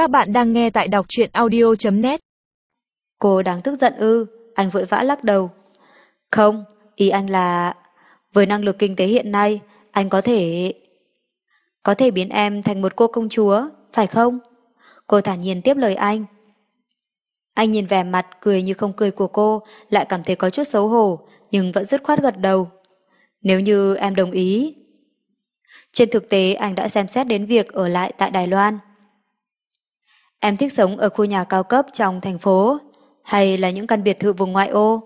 Các bạn đang nghe tại đọc truyện audio.net Cô đáng tức giận ư, anh vội vã lắc đầu. Không, ý anh là... Với năng lực kinh tế hiện nay, anh có thể... Có thể biến em thành một cô công chúa, phải không? Cô thản nhiên tiếp lời anh. Anh nhìn vẻ mặt cười như không cười của cô, lại cảm thấy có chút xấu hổ, nhưng vẫn dứt khoát gật đầu. Nếu như em đồng ý. Trên thực tế anh đã xem xét đến việc ở lại tại Đài Loan. Em thích sống ở khu nhà cao cấp trong thành phố, hay là những căn biệt thự vùng ngoại ô?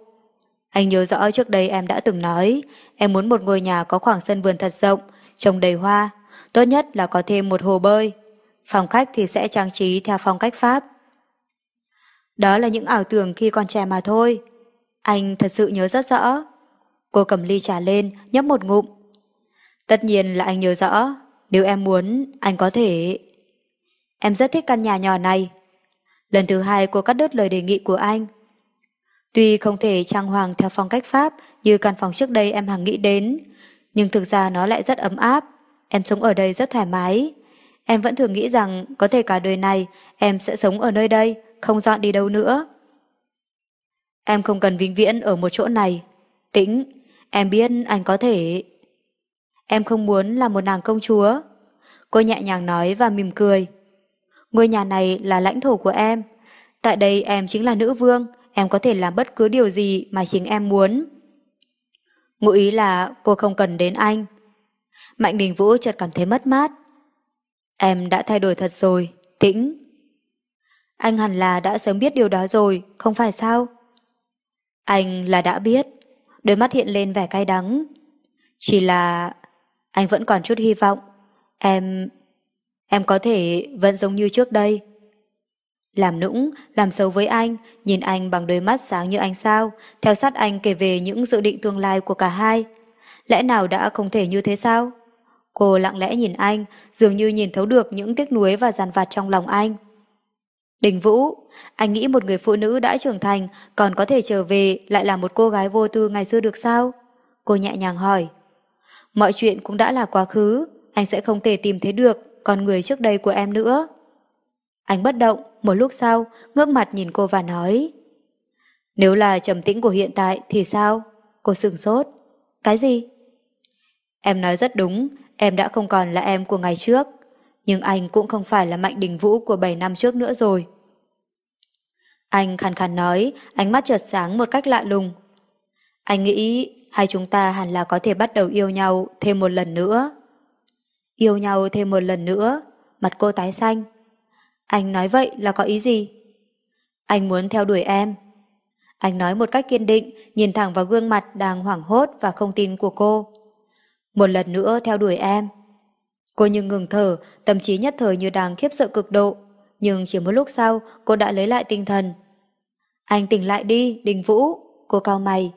Anh nhớ rõ trước đây em đã từng nói, em muốn một ngôi nhà có khoảng sân vườn thật rộng, trồng đầy hoa, tốt nhất là có thêm một hồ bơi. Phòng khách thì sẽ trang trí theo phong cách Pháp. Đó là những ảo tưởng khi còn trẻ mà thôi. Anh thật sự nhớ rất rõ. Cô cầm ly trà lên, nhấp một ngụm. Tất nhiên là anh nhớ rõ, nếu em muốn, anh có thể... Em rất thích căn nhà nhỏ này. Lần thứ hai cô cắt đứt lời đề nghị của anh. Tuy không thể trang hoàng theo phong cách Pháp như căn phòng trước đây em hằng nghĩ đến, nhưng thực ra nó lại rất ấm áp. Em sống ở đây rất thoải mái. Em vẫn thường nghĩ rằng có thể cả đời này em sẽ sống ở nơi đây, không dọn đi đâu nữa. Em không cần vĩnh viễn ở một chỗ này. Tĩnh, em biết anh có thể... Em không muốn là một nàng công chúa. Cô nhẹ nhàng nói và mỉm cười. Ngôi nhà này là lãnh thổ của em. Tại đây em chính là nữ vương, em có thể làm bất cứ điều gì mà chính em muốn. Ngụ ý là cô không cần đến anh. Mạnh Đình Vũ chợt cảm thấy mất mát. Em đã thay đổi thật rồi, tĩnh. Anh hẳn là đã sớm biết điều đó rồi, không phải sao? Anh là đã biết. Đôi mắt hiện lên vẻ cay đắng. Chỉ là... Anh vẫn còn chút hy vọng. Em... Em có thể vẫn giống như trước đây. Làm nũng, làm xấu với anh, nhìn anh bằng đôi mắt sáng như anh sao, theo sát anh kể về những dự định tương lai của cả hai. Lẽ nào đã không thể như thế sao? Cô lặng lẽ nhìn anh, dường như nhìn thấu được những tiếc nuối và giàn vặt trong lòng anh. Đình Vũ, anh nghĩ một người phụ nữ đã trưởng thành còn có thể trở về lại là một cô gái vô tư ngày xưa được sao? Cô nhẹ nhàng hỏi. Mọi chuyện cũng đã là quá khứ, anh sẽ không thể tìm thấy được con người trước đây của em nữa. Anh bất động, một lúc sau, ngước mặt nhìn cô và nói. Nếu là trầm tĩnh của hiện tại thì sao? Cô sừng sốt. Cái gì? Em nói rất đúng, em đã không còn là em của ngày trước. Nhưng anh cũng không phải là Mạnh Đình Vũ của 7 năm trước nữa rồi. Anh khàn khàn nói, ánh mắt chợt sáng một cách lạ lùng. Anh nghĩ hai chúng ta hẳn là có thể bắt đầu yêu nhau thêm một lần nữa. Yêu nhau thêm một lần nữa, mặt cô tái xanh. Anh nói vậy là có ý gì? Anh muốn theo đuổi em. Anh nói một cách kiên định, nhìn thẳng vào gương mặt đang hoảng hốt và không tin của cô. Một lần nữa theo đuổi em. Cô như ngừng thở, tâm trí nhất thời như đang khiếp sợ cực độ. Nhưng chỉ một lúc sau, cô đã lấy lại tinh thần. Anh tỉnh lại đi, Đình Vũ. Cô cao mày.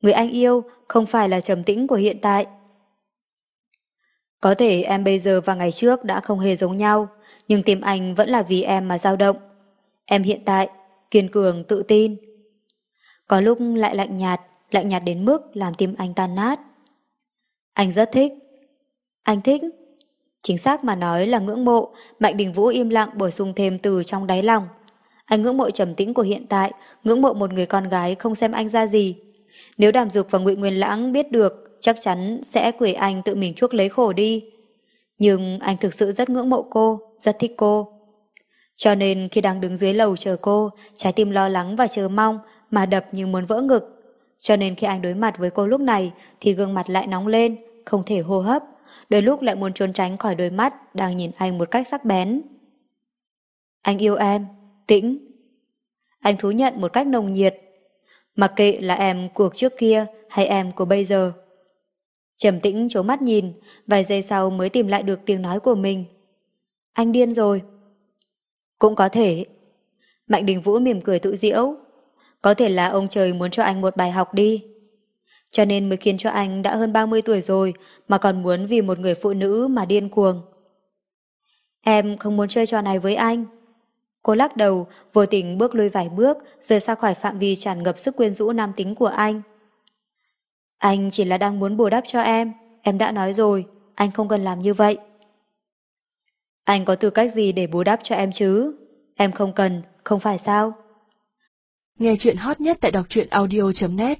Người anh yêu không phải là trầm tĩnh của hiện tại. Có thể em bây giờ và ngày trước đã không hề giống nhau, nhưng tim anh vẫn là vì em mà dao động. Em hiện tại, kiên cường, tự tin. Có lúc lại lạnh nhạt, lạnh nhạt đến mức làm tim anh tan nát. Anh rất thích. Anh thích. Chính xác mà nói là ngưỡng mộ, Mạnh Đình Vũ im lặng bổ sung thêm từ trong đáy lòng. Anh ngưỡng mộ trầm tĩnh của hiện tại, ngưỡng mộ một người con gái không xem anh ra gì. Nếu Đàm Dục và Ngụy Nguyên Lãng biết được, chắc chắn sẽ quỷ anh tự mình chuốc lấy khổ đi. Nhưng anh thực sự rất ngưỡng mộ cô, rất thích cô. Cho nên khi đang đứng dưới lầu chờ cô, trái tim lo lắng và chờ mong mà đập như muốn vỡ ngực. Cho nên khi anh đối mặt với cô lúc này thì gương mặt lại nóng lên, không thể hô hấp, đôi lúc lại muốn trốn tránh khỏi đôi mắt đang nhìn anh một cách sắc bén. Anh yêu em, tĩnh. Anh thú nhận một cách nồng nhiệt. Mặc kệ là em cuộc trước kia hay em của bây giờ. Trầm tĩnh trố mắt nhìn, vài giây sau mới tìm lại được tiếng nói của mình. Anh điên rồi. Cũng có thể. Mạnh Đình Vũ mỉm cười tự diễu. Có thể là ông trời muốn cho anh một bài học đi. Cho nên mới khiến cho anh đã hơn 30 tuổi rồi mà còn muốn vì một người phụ nữ mà điên cuồng. Em không muốn chơi trò này với anh. Cô lắc đầu, vô tình bước lui vài bước, rời xa khỏi phạm vi tràn ngập sức quyến rũ nam tính của anh. Anh chỉ là đang muốn bù đắp cho em, em đã nói rồi, anh không cần làm như vậy. Anh có tư cách gì để bù đắp cho em chứ? Em không cần, không phải sao? Nghe chuyện hot nhất tại đọc truyện audio.net